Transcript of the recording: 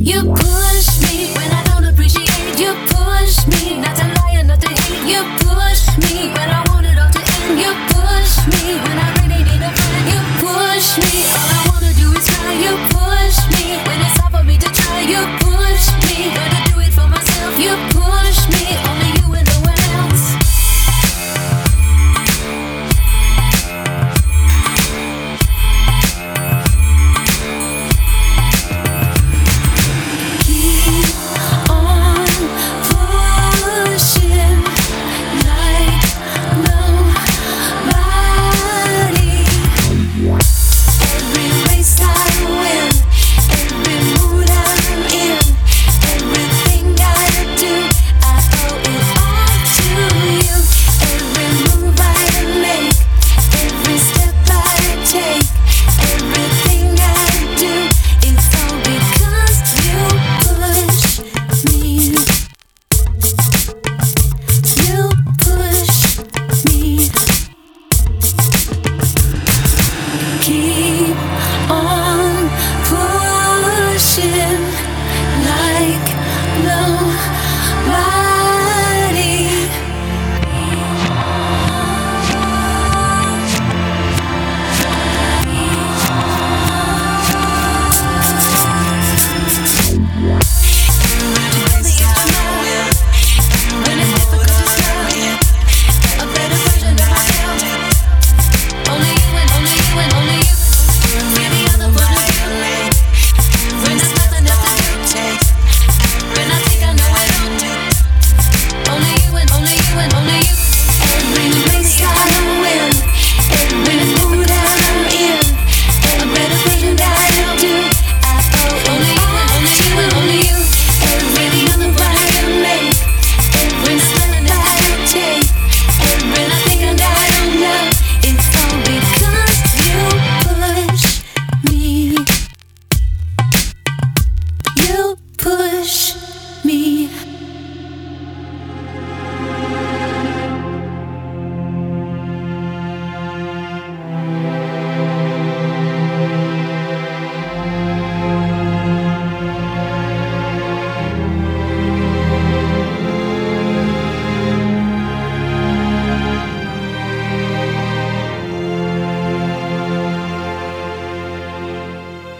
You push me when I don't appreciate. You push me not to lie or not to hate. You push me when You push me when I